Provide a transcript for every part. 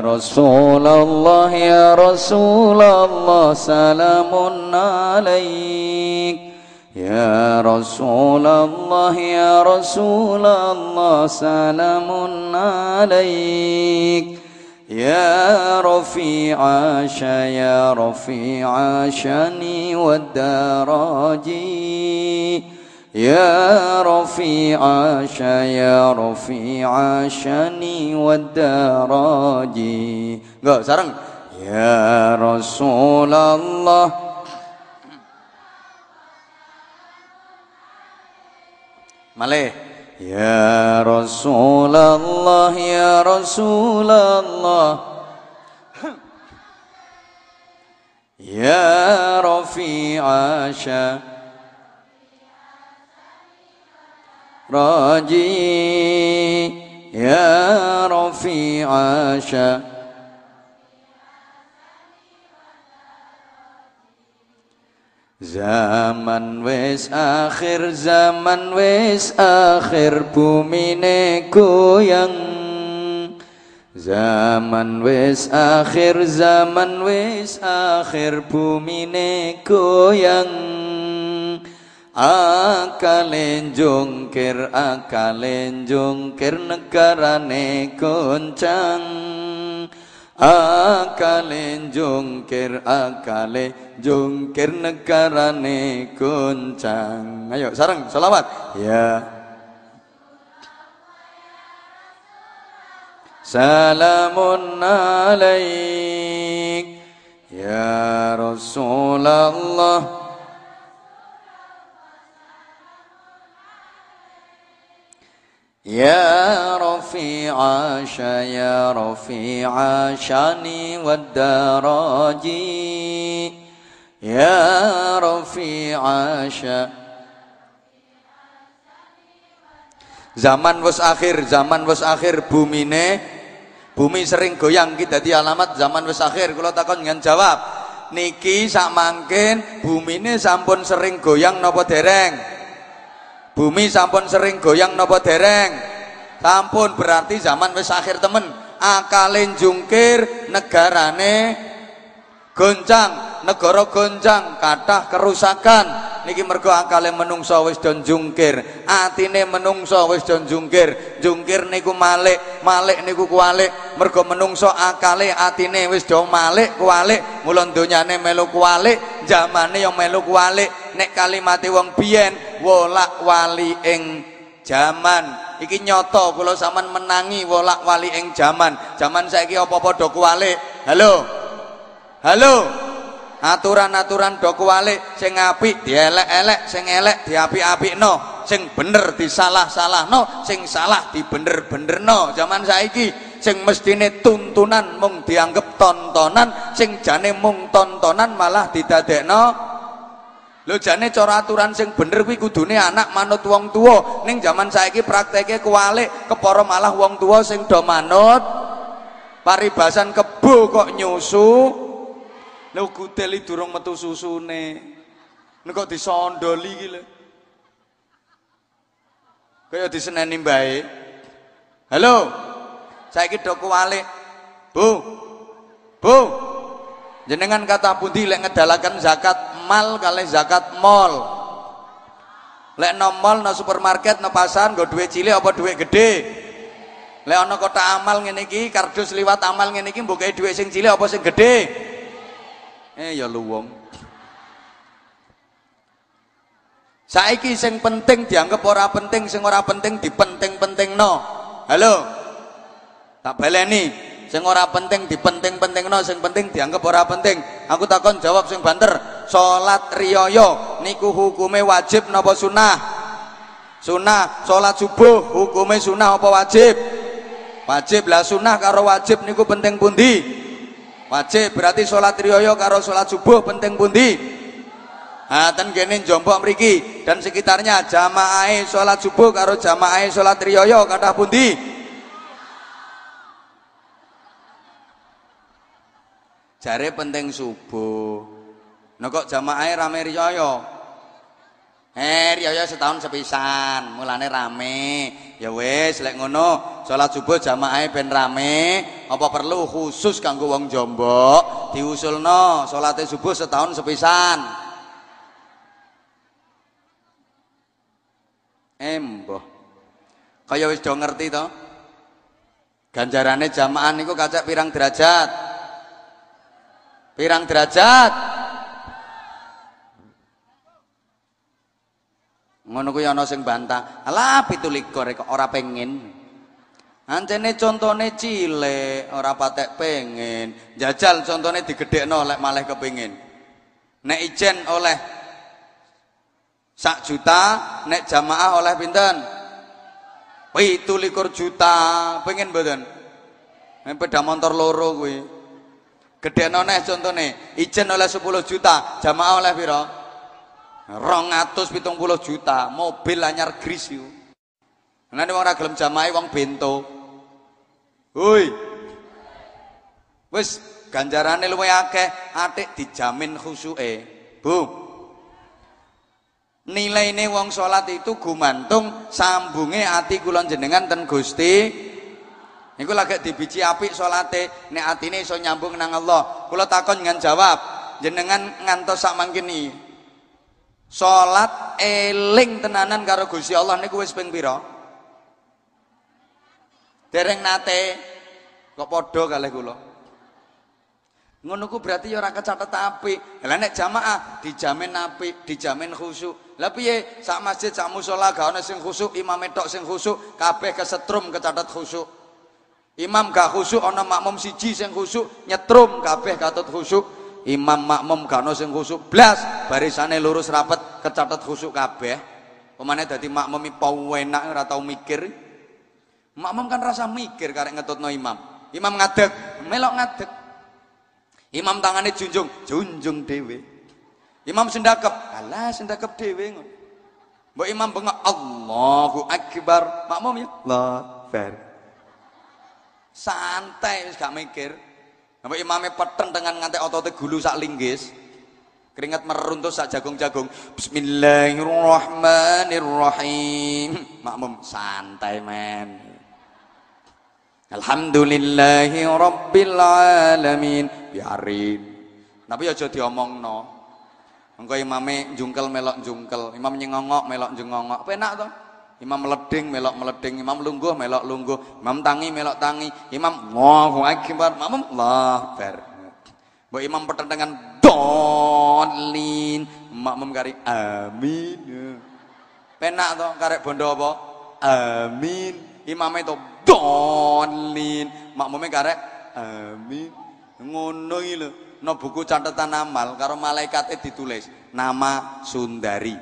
رسول الله يا رسول الله سلام عليك. يا رسول الله يا رسول الله سلام عليك. يا رفيع يا رفيع شني والدراجي. يا رفيع يا رفيع شني والدراجي Enggak, sarang Ya Rasulullah Malih Ya Rasulullah Ya Rasulullah Ya Raji Ya Rafi'a Zaman wis akhir zaman wis akhir bumine goyang Zaman wis akhir zaman wis akhir bumine goyang Akale jungkir akale jungkir negarane goncang. Akale jungkir akale jungkir negarane goncang. Ayo sareng selawat. Ya. Salamun alaik. Ya rasulullah يا رفيع يا رفيع شاني والدراجي يا رفيع Zaman wis akhir, zaman wis akhir bumine bumi sering goyang kita di alamat zaman wis akhir kalau takon dengan jawab niki sak mangkin bumine sampun sering goyang nopo dereng Bumi sampun sering goyang nopo dereng? Sampun berarti zaman wis akhir temen. Akalin jungkir negarane goncang, negara goncang, kathah kerusakan. Niki mergo akale menungso wis don jungkir, atine menungso wis don jungkir. Jungkir niku malik, malik niku kualik. Mergo menungso akale atine wis do malik, kualik. Mula donyane melu kualik, zamane yang melu kualik. Nek kalimate wong biyen wolak wali ing jaman iki nyoto kula sampean menangi wolak wali ing jaman jaman saiki apa-apa do kuwalik halo halo aturan-aturan do kuwalik sing apik dielek-elek sing elek diapik-apikno sing bener disalah-salahno sing salah dibener-benerno jaman saiki sing mestine tuntunan mung dianggap tontonan sing jane mung tontonan malah didadekno Lho jane cara aturan sing bener kuwi kudune anak manut wong tuwa. Ning jaman saiki prakteke kuwalik, kepara malah wong tuwa sing do manut. Paribasan kebo kok nyusu. Lho gudeli durung metu susune. Nek kok disondoli iki lho. Kaya diseneni mbae. Halo. Saiki do kuwalik. Bu. Bu. Jenengan kata pundi lek ngedalaken zakat mal kali zakat mall lek no mall no supermarket no pasar nggo duit cilik apa duit gede lek ana kota amal ngene iki kardus liwat amal ngene iki mbok duit sing cilik apa sing gede eh ya lu wong saiki sing penting dianggap ora penting sing ora penting dipenting-penting no halo? Tak baleni. Sing ora penting dipenting-pentingno sing penting dianggap ora penting. Aku takon jawab sing banter. Salat riyaya niku hukume wajib napa sunah sunah salat subuh hukume sunah apa wajib? Wajib lah sunah karo wajib niku penting pundi wajib berarti salat riyaya karo salat subuh penting pundi? Nah, ten jombok mriki. Dan sekitarnya jamaah salat subuh karo jamaah salat riyaya kathah pundi? jare penting subuh. Nah kok jamaah rame riyaya? Eh riyaya setahun sepisan. Mulane rame. Ya wis lek ngono salat subuh jamaah ben rame apa perlu khusus kanggo wong Jombok diusulno salate subuh setahun sepisan? Emboh. Kaya wis do ngerti to? Ganjarane jamaah niku kacak pirang derajat. Pirang derajat? Ngono kuwi ana sing bantah. Alah 17 kok ora pengen Ancene contone cilik, ora patek pengen. Jajal contone digedhekno lek malah kepengin. Nek ijen oleh sak juta, nek jamaah oleh pinten? likur juta. Pengen mboten? Nek peda motor loro kuwi. Gedhekno neh contone, ijen oleh 10 juta, jamaah oleh pira? 270 juta, mobil anyar gris yo. Nah, wong gelem jamaah wong bento. Hoi. Wis ganjarane luwih akeh, atik dijamin khusuke. Bu. Nilaine wong salat itu gumantung sambunge ati kula jenengan ten Gusti. Niku lagi dibiji apik salate, nek atine iso nyambung nang Allah. Kula takon dengan jawab, jenengan ngantos sak mangkene. Salat eling tenanan karo Gusti Allah niku wis ping pira? Dereng nate kok padha kalih kula. Ngono ku berarti ya ora kecatet apik. Lah nek jamaah dijamin apik, dijamin khusyuk. Lah piye sak masjid sak musala gak ana sing khusyuk, imam tok sing khusyuk, kabeh kesetrum kecatet khusyuk. Imam gak khusyuk ana makmum siji sing khusyuk, nyetrum kabeh katut khusyuk. Imam makmum gak ana sing khusyuk blas, barisane lurus rapet kecatet khusyuk kabeh. Pemane dadi makmum iki enak ora tau mikir. Makmum kan rasa mikir karek ngetutno imam. Imam ngadeg, melok ngadeg. Imam tangannya junjung, junjung dewe. Imam sendakep, alah sendakep dewe ngono. Mbok imam bengok Allahu Akbar. Makmum ya Allah fair. Santai wis gak mikir. Mbok imame peteng dengan ngantek otote gulu sak linggis. Keringat meruntuh sak jagung-jagung. Bismillahirrahmanirrahim. Makmum santai men. Alhamdulillahi rabbil alamin. Biarin. Tapi aja diomongno. Engko imame jungkel melok jungkel, imam nyengongok melok nyengongok. Penak to? Imam meleding melok meleding, imam lungguh melok lungguh, imam tangi melok tangi, imam Allahu akbar, makmum Allah akbar. Mbok imam pertentangan dolin, makmum kari amin. Penak to karek bondo apa? Amin. Imame to dolin. Makmume karek amin. Ngono iki lho. No buku catatan amal karo malaikate ditulis nama Sundari.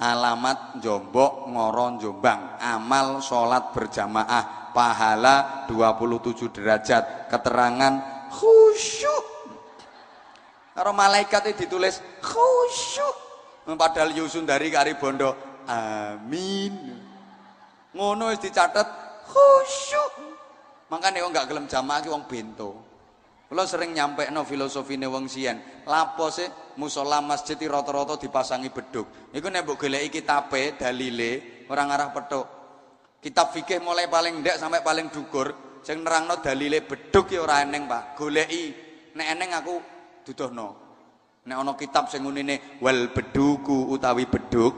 Alamat Jombok Ngoro Jombang. Amal sholat berjamaah pahala 27 derajat. Keterangan khusyuk. Karo malaikate ditulis khusyuk. Padahal Yusundari kari bondo amin ngono wis dicatet khusyuk. Makanya wong gak gelem jamaah ki wong bento. Kalau sering nyampe no filosofine wong sian lapo sih musola masjid rata-rata dipasangi beduk iku nek mbok goleki kitabe dalile orang arah petuk. Kitab fikih mulai paling ndak sampai paling dukur sing nerangno dalile beduk ya ora eneng Pak. Goleki nek eneng aku duduhno. Nek ana kitab sing ngunine wal beduku utawi beduk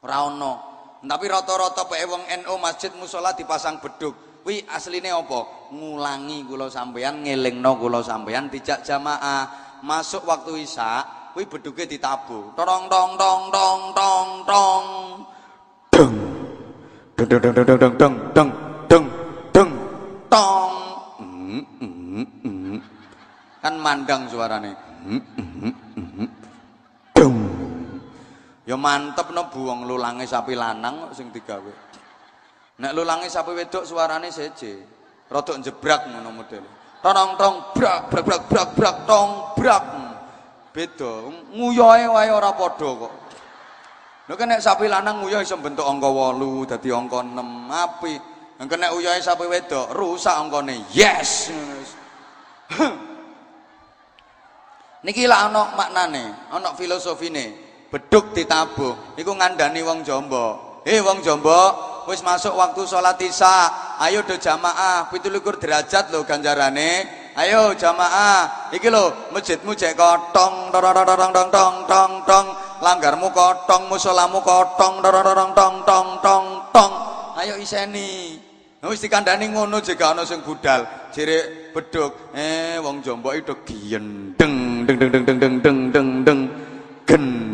ora ana tapi rata-rata pake wong NU masjid musola dipasang beduk. Wi asline apa? Ngulangi kula sampeyan, ngelingno kula sampeyan dijak jamaah. Masuk waktu Isya, kuwi beduke ditabuh. Tong tong tong tong tong tong. Deng. Deng deng deng deng deng deng deng deng deng tong. Mm, mm, mm. Kan mandang suarane. Mm, mm, mm, mm. Ya mantep no buang lulange sapi lanang sing digawe. Nek lulange sapi wedok suarane seje. Rodok jebrak ngono model. Tonong tong brak brak brak brak brak tong brak. Beda, nguyohe wae ora padha kok. Kan nek sapi lanang nguyoh iso bentuk angka 8 dadi angka 6 api. Nek nek uyohe sapi wedok rusak angkane. Yes. Niki lah ana maknane, ana filosofine beduk ditabuh iku ngandani wong jombo eh wong jombo wis masuk waktu sholat isya ayo do jamaah 17 derajat lho ganjarane ayo jamaah iki lho masjidmu cek kotong tong tong tong tong tong langgarmu kotong musolamu kotong tong tong tong tong tong ayo iseni wis dikandani ngono jek ana sing budal jere beduk eh wong jombok itu gendeng deng deng deng deng deng deng deng deng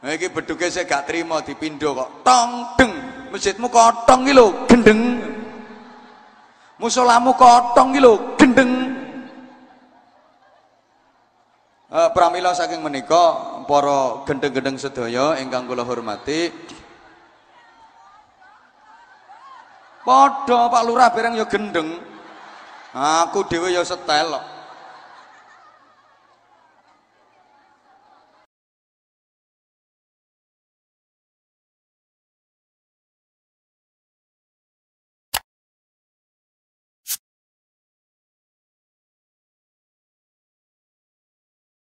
Nah, iki beduke saya gak terima dipindo kok. Tong deng, masjidmu kotong iki lho, gendeng. Musolamu kotong iki lho, gendeng. Uh, pramila saking menika para gendeng-gendeng sedaya ingkang kula hormati. Padha Pak Lurah bareng ya gendeng. Aku dhewe ya setel.